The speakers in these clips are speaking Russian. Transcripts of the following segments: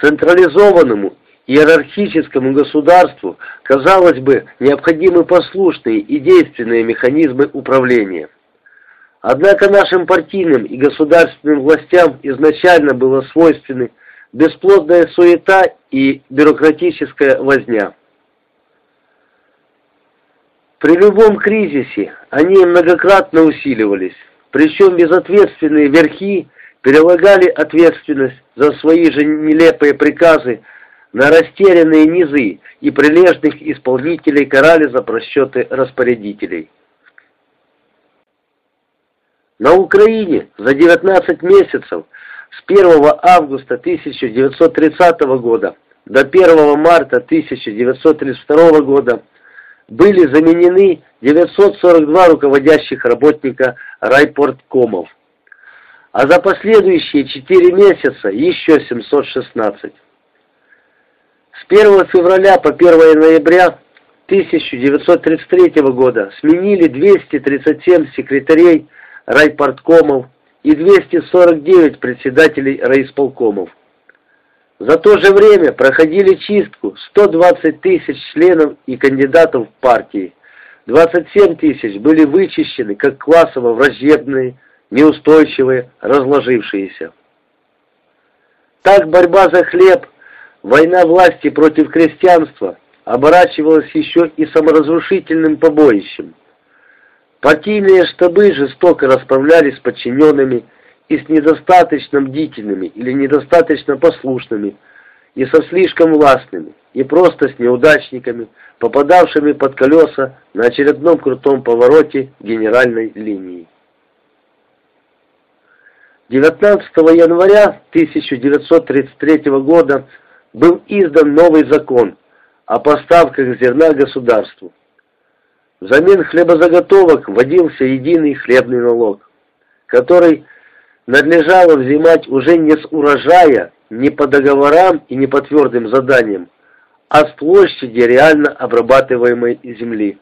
Централизованному иерархическому государству, казалось бы, необходимы послушные и действенные механизмы управления. Однако нашим партийным и государственным властям изначально было свойственны бесплодная суета и бюрократическая возня. При любом кризисе они многократно усиливались, причем безответственные верхи перелагали ответственность за свои же нелепые приказы на растерянные низы и прилежных исполнителей карали за просчеты распорядителей. На Украине за 19 месяцев с 1 августа 1930 года до 1 марта 1932 года были заменены 942 руководящих работника райпорткомов, а за последующие 4 месяца еще 716. С 1 февраля по 1 ноября 1933 года сменили 237 секретарей райпорткомов и 249 председателей райисполкомов. За то же время проходили чистку 120 тысяч членов и кандидатов в партии. 27 тысяч были вычищены как классово враждебные, неустойчивые, разложившиеся. Так борьба за хлеб, война власти против крестьянства оборачивалась еще и саморазрушительным побоищем. Партийные штабы жестоко расправлялись с подчиненными и с недостаточно бдительными или недостаточно послушными, и со слишком властными, и просто с неудачниками, попадавшими под колеса на очередном крутом повороте генеральной линии. 19 января 1933 года был издан новый закон о поставках зерна государству. Взамен хлебозаготовок вводился единый хлебный налог, который надлежало взимать уже не с урожая, не по договорам и не по твердым заданиям, а с площади реально обрабатываемой земли.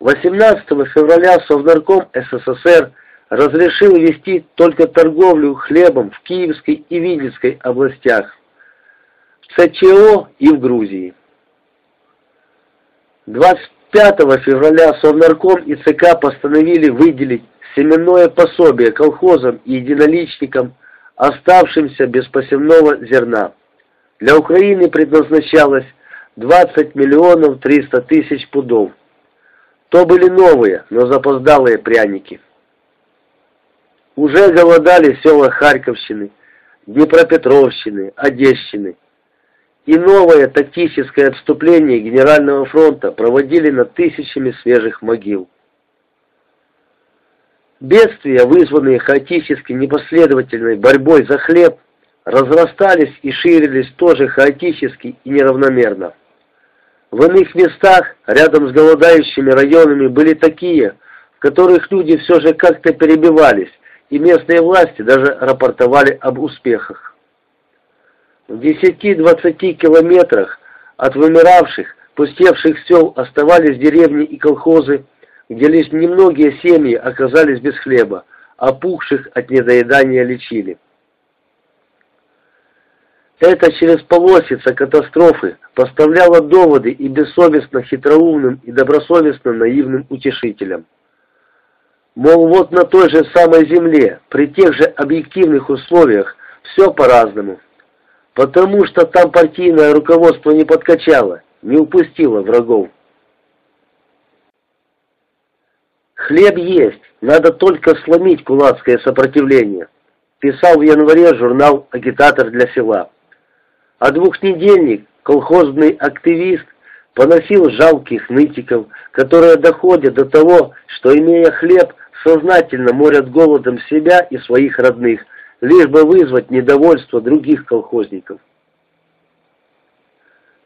18 февраля Совнарком СССР разрешил вести только торговлю хлебом в Киевской и Винницкой областях, в ЦЧО и в Грузии. 25 февраля Совнарком и ЦК постановили выделить семенное пособие колхозам и единоличникам, оставшимся без посевного зерна. Для Украины предназначалось 20 миллионов 300 тысяч пудов. То были новые, но запоздалые пряники. Уже голодали села Харьковщины, Днепропетровщины, Одещины. И новое тактическое отступление Генерального фронта проводили над тысячами свежих могил. Бедствия, вызванные хаотически непоследовательной борьбой за хлеб, разрастались и ширились тоже хаотически и неравномерно. В иных местах, рядом с голодающими районами, были такие, в которых люди все же как-то перебивались, и местные власти даже рапортовали об успехах. В 10-20 километрах от вымиравших, пустевших сел оставались деревни и колхозы, где лишь немногие семьи оказались без хлеба, опухших от недоедания лечили. Это через полосица катастрофы поставляла доводы и бессовестно хитроумным и добросовестно наивным утешителям. Мол, вот на той же самой земле, при тех же объективных условиях, все по-разному. Потому что там партийное руководство не подкачало, не упустило врагов. Хлеб есть, надо только сломить кулацкое сопротивление, писал в январе журнал «Агитатор для села». А двухнедельник, колхозный активист, поносил жалких нытиков, которые доходят до того, что, имея хлеб, сознательно морят голодом себя и своих родных, лишь бы вызвать недовольство других колхозников.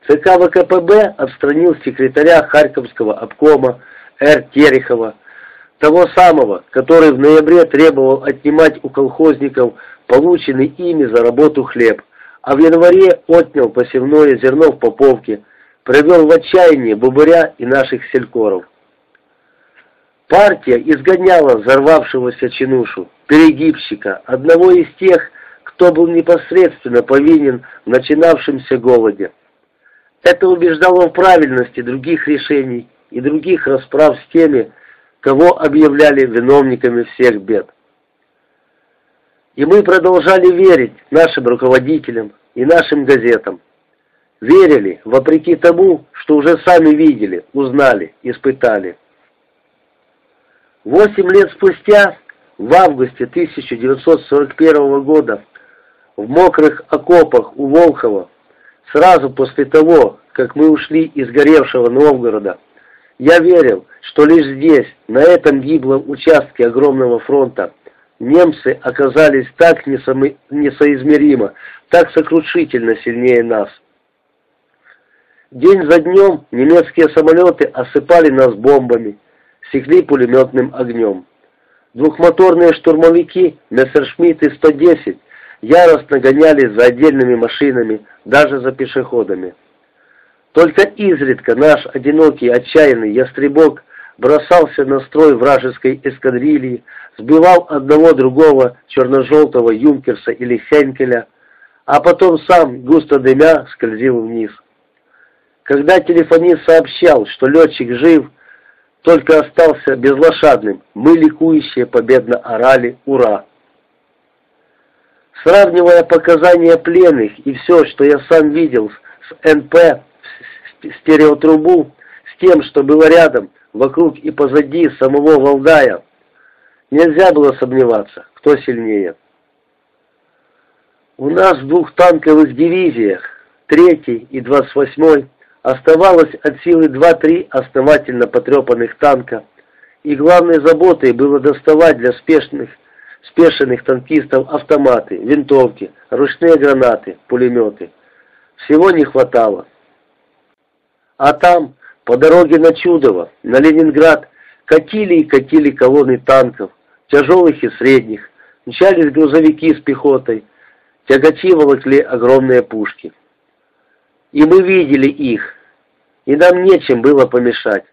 ЦК ВКПБ отстранил секретаря Харьковского обкома Р. Терехова, того самого, который в ноябре требовал отнимать у колхозников полученный ими за работу хлеб, а в январе отнял посевное зерно в Поповке, привел в отчаяние Бубыря и наших селькоров. Партия изгоняла взорвавшегося чинушу, перегибщика, одного из тех, кто был непосредственно повинен в начинавшемся голоде. Это убеждало в правильности других решений и других расправ с теми, кого объявляли виновниками всех бед. И мы продолжали верить нашим руководителям и нашим газетам. Верили, вопреки тому, что уже сами видели, узнали, испытали. Восемь лет спустя, в августе 1941 года, в мокрых окопах у Волхова, сразу после того, как мы ушли из горевшего Новгорода, я верил, что лишь здесь, на этом гиблом участке огромного фронта, немцы оказались так несоизмеримо, так сокрушительно сильнее нас. День за днем немецкие самолеты осыпали нас бомбами, секли пулеметным огнем. Двухмоторные штурмовики Мессершмитты 110 яростно гонялись за отдельными машинами, даже за пешеходами. Только изредка наш одинокий отчаянный ястребок бросался на строй вражеской эскадрильи, сбивал одного другого черно-желтого юнкерса или хенкеля, а потом сам, густо дымя, скользил вниз. Когда телефонист сообщал, что летчик жив, только остался безлошадным, мы ликующие победно орали «Ура!». Сравнивая показания пленных и все, что я сам видел с НП, стереотрубу, с тем, что было рядом, вокруг и позади самого Валдая, нельзя было сомневаться, кто сильнее. У нас в двух танковых дивизиях, третий и двадцать восьмой, Оставалось от силы 2-3 основательно потрепанных танка, и главной заботой было доставать для спешных, спешенных танкистов автоматы, винтовки, ручные гранаты, пулеметы. Всего не хватало. А там, по дороге на Чудово, на Ленинград, катили и катили колонны танков, тяжелых и средних, мчались грузовики с пехотой, тягачи волокли огромные пушки. И мы видели их, и нам нечем было помешать.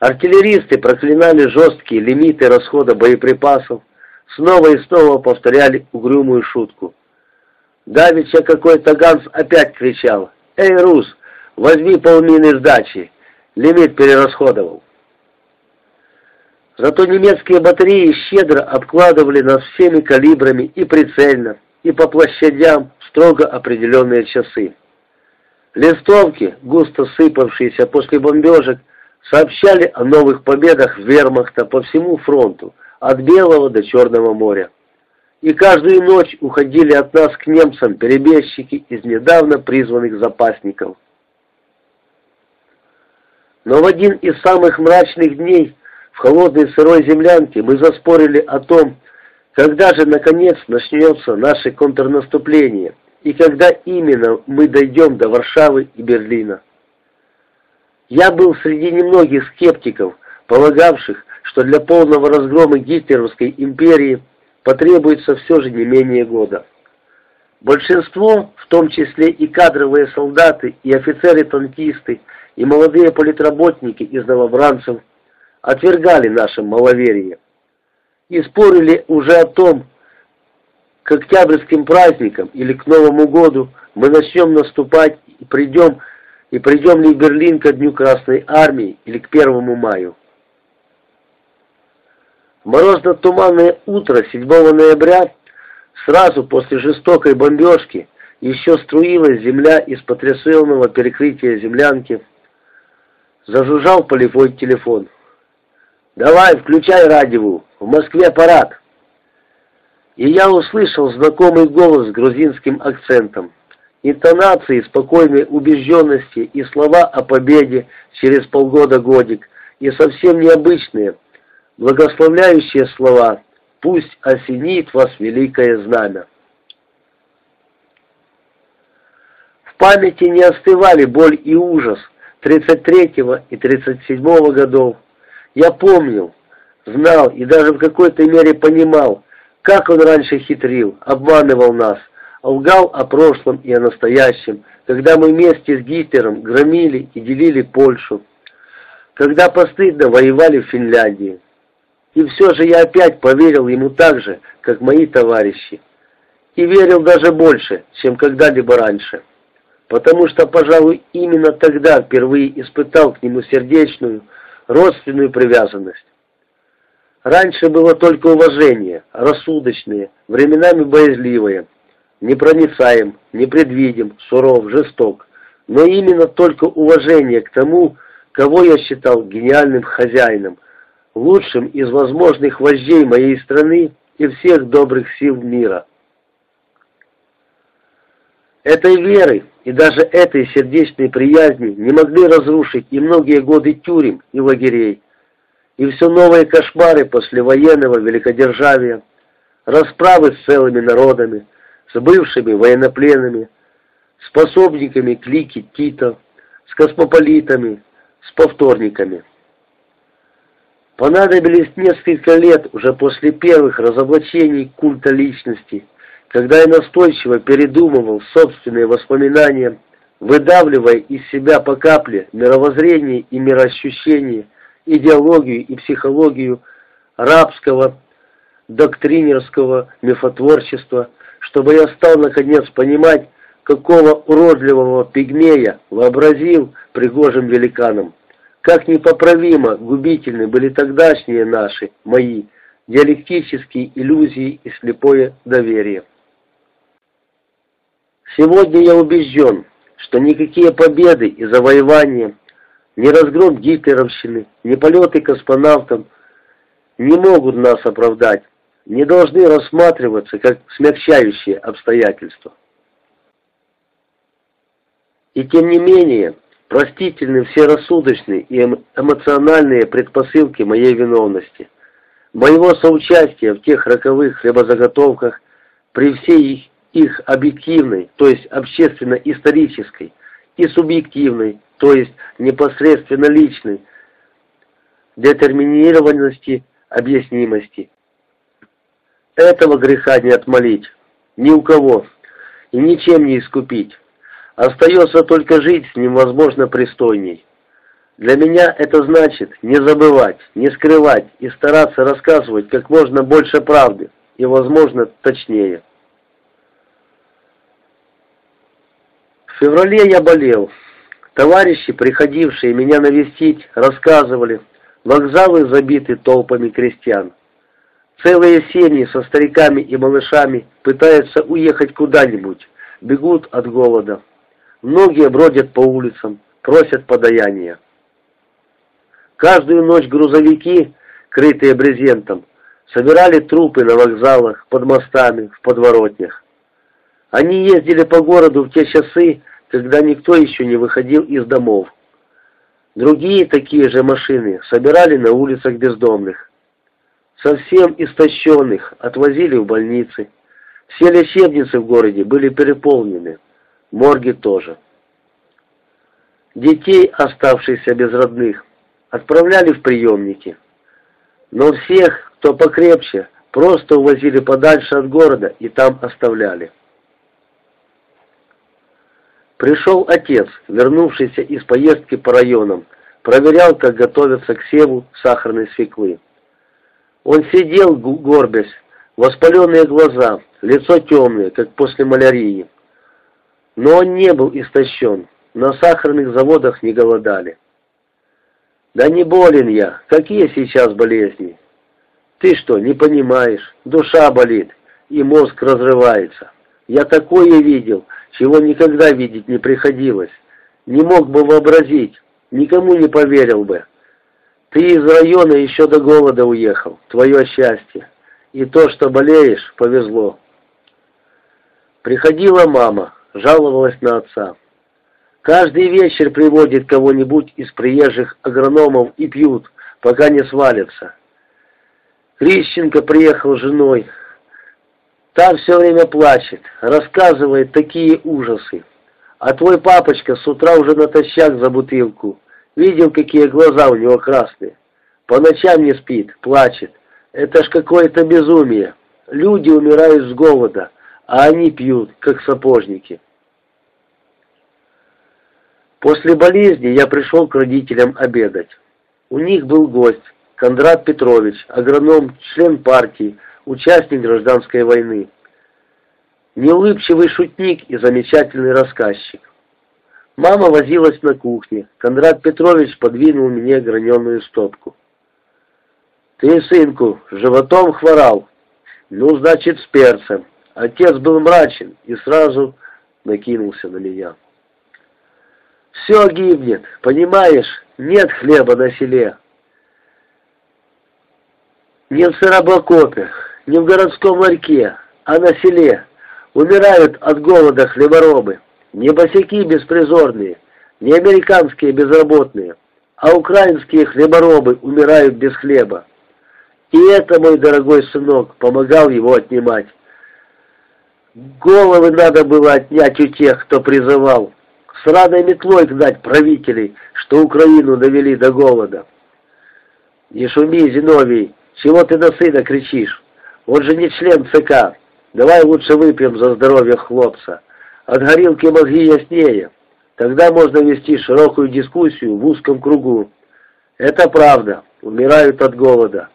Артиллеристы проклинали жесткие лимиты расхода боеприпасов, снова и снова повторяли угрюмую шутку. Давича какой-то Ганс опять кричал «Эй, Рус, возьми полмины сдачи!» Лимит перерасходовал. Зато немецкие батареи щедро обкладывали нас всеми калибрами и прицельно, и по площадям строго определенные часы. Листовки, густо сыпавшиеся после бомбежек, сообщали о новых победах вермахта по всему фронту, от Белого до Черного моря. И каждую ночь уходили от нас к немцам перебежчики из недавно призванных запасников. Но в один из самых мрачных дней в холодной сырой землянке мы заспорили о том, когда же наконец начнется наше контрнаступление – и когда именно мы дойдем до Варшавы и Берлина. Я был среди немногих скептиков, полагавших, что для полного разгрома гитлеровской империи потребуется все же не менее года. Большинство, в том числе и кадровые солдаты, и офицеры-танкисты, и молодые политработники из новобранцев, отвергали наше маловерие и спорили уже о том, к октябрьским праздникам или к Новому году мы начнем наступать и придем, и придем ли Берлин ко Дню Красной Армии или к Первому маю. Морозно-туманное утро 7 ноября, сразу после жестокой бомбежки, еще струилась земля из потрясенного перекрытия землянки. Зажужжал полевой телефон. «Давай, включай радио, в Москве парад!» И я услышал знакомый голос с грузинским акцентом. Интонации спокойной убежденности и слова о победе через полгода-годик, и совсем необычные, благословляющие слова «Пусть осенит вас великое знамя». В памяти не остывали боль и ужас 33-го и 37-го годов. Я помнил, знал и даже в какой-то мере понимал, как он раньше хитрил, обманывал нас, лгал о прошлом и о настоящем, когда мы вместе с Гитлером громили и делили Польшу, когда постыдно воевали в Финляндии. И все же я опять поверил ему так же, как мои товарищи. и верил даже больше, чем когда-либо раньше, потому что, пожалуй, именно тогда впервые испытал к нему сердечную, родственную привязанность. Раньше было только уважение, рассудочное, временами боязливое, непроницаем, непредвидим, суров, жесток, но именно только уважение к тому, кого я считал гениальным хозяином, лучшим из возможных вождей моей страны и всех добрых сил мира. Этой веры и даже этой сердечной приязни не могли разрушить и многие годы тюрем и лагерей, и все новые кошмары послевоенного великодержавия, расправы с целыми народами, с бывшими военнопленными, с пособниками клики Тита, с космополитами, с повторниками. Понадобились несколько лет уже после первых разоблачений культа личности, когда я настойчиво передумывал собственные воспоминания, выдавливая из себя по капле мировоззрение и мироощущение, идеологию и психологию рабского, доктринерского мифотворчества, чтобы я стал наконец понимать, какого уродливого пигмея вообразил пригожим великаном. Как непоправимо губительны были тогдашние наши, мои, диалектические иллюзии и слепое доверие. Сегодня я убежден, что никакие победы и завоевания, ни разгром гитлеровщины, ни полеты космонавтов не могут нас оправдать, не должны рассматриваться как смягчающие обстоятельства. И тем не менее, Простительны все рассудочные и эмоциональные предпосылки моей виновности, моего соучастия в тех роковых хлебозаготовках при всей их, их объективной, то есть общественно-исторической, и субъективной, то есть непосредственно личной, детерминированности, объяснимости. Этого греха не отмолить, ни у кого, и ничем не искупить. Остается только жить с ним, возможно, пристойней. Для меня это значит не забывать, не скрывать и стараться рассказывать как можно больше правды и, возможно, точнее. В феврале я болел. Товарищи, приходившие меня навестить, рассказывали, вокзалы забиты толпами крестьян. Целые семьи со стариками и малышами пытаются уехать куда-нибудь, бегут от голода. Многие бродят по улицам, просят подаяния. Каждую ночь грузовики, крытые брезентом, собирали трупы на вокзалах, под мостами, в подворотнях. Они ездили по городу в те часы, когда никто еще не выходил из домов. Другие такие же машины собирали на улицах бездомных. Совсем истощенных отвозили в больницы. Все лечебницы в городе были переполнены морги тоже. Детей, оставшихся без родных, отправляли в приемники. Но всех, кто покрепче, просто увозили подальше от города и там оставляли. Пришел отец, вернувшийся из поездки по районам, проверял, как готовятся к севу сахарной свеклы. Он сидел, горбясь, воспаленные глаза, лицо темное, как после малярии. Но он не был истощен, на сахарных заводах не голодали. «Да не болен я, какие сейчас болезни?» «Ты что, не понимаешь? Душа болит, и мозг разрывается. Я такое видел, чего никогда видеть не приходилось. Не мог бы вообразить, никому не поверил бы. Ты из района еще до голода уехал, твое счастье. И то, что болеешь, повезло». Приходила мама, жаловалась на отца. Каждый вечер приводит кого-нибудь из приезжих агрономов и пьют, пока не свалятся. Крищенко приехал с женой. Там все время плачет, рассказывает такие ужасы. А твой папочка с утра уже натощак за бутылку. Видел, какие глаза у него красные. По ночам не спит, плачет. Это ж какое-то безумие. Люди умирают с голода, а они пьют, как сапожники. После болезни я пришел к родителям обедать. У них был гость, Кондрат Петрович, агроном, член партии, участник гражданской войны. неулыбчивый шутник и замечательный рассказчик. Мама возилась на кухне. Кондрат Петрович подвинул мне граненую стопку. «Ты, сынку, животом хворал?» «Ну, значит, с перцем». Отец был мрачен и сразу накинулся на меня. «Все гибнет, понимаешь? Нет хлеба на селе. Не в сыробокопе, не в городском ларьке, а на селе. Умирают от голода хлеборобы. Не босяки беспризорные, не американские безработные, а украинские хлеборобы умирают без хлеба. И это, мой дорогой сынок, помогал его отнимать. Головы надо было отнять у тех, кто призывал. С радой метлой гнать правителей, что Украину довели до голода. Не шуми, Зиновий, чего ты на сына кричишь? Он же не член ЦК. Давай лучше выпьем за здоровье хлопца. От горилки мозги яснее. Тогда можно вести широкую дискуссию в узком кругу. Это правда. Умирают от голода.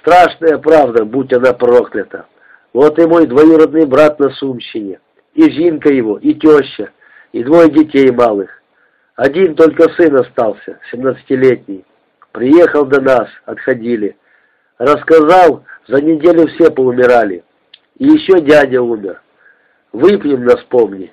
Страшная правда, будь она проклята. Вот и мой двоюродный брат на Сумщине. И Жинка его, и теща, и двое детей малых. Один только сын остался, семнадцатилетний. Приехал до нас, отходили. Рассказал, за неделю все поумирали. И еще дядя умер. Выпьем нас помни.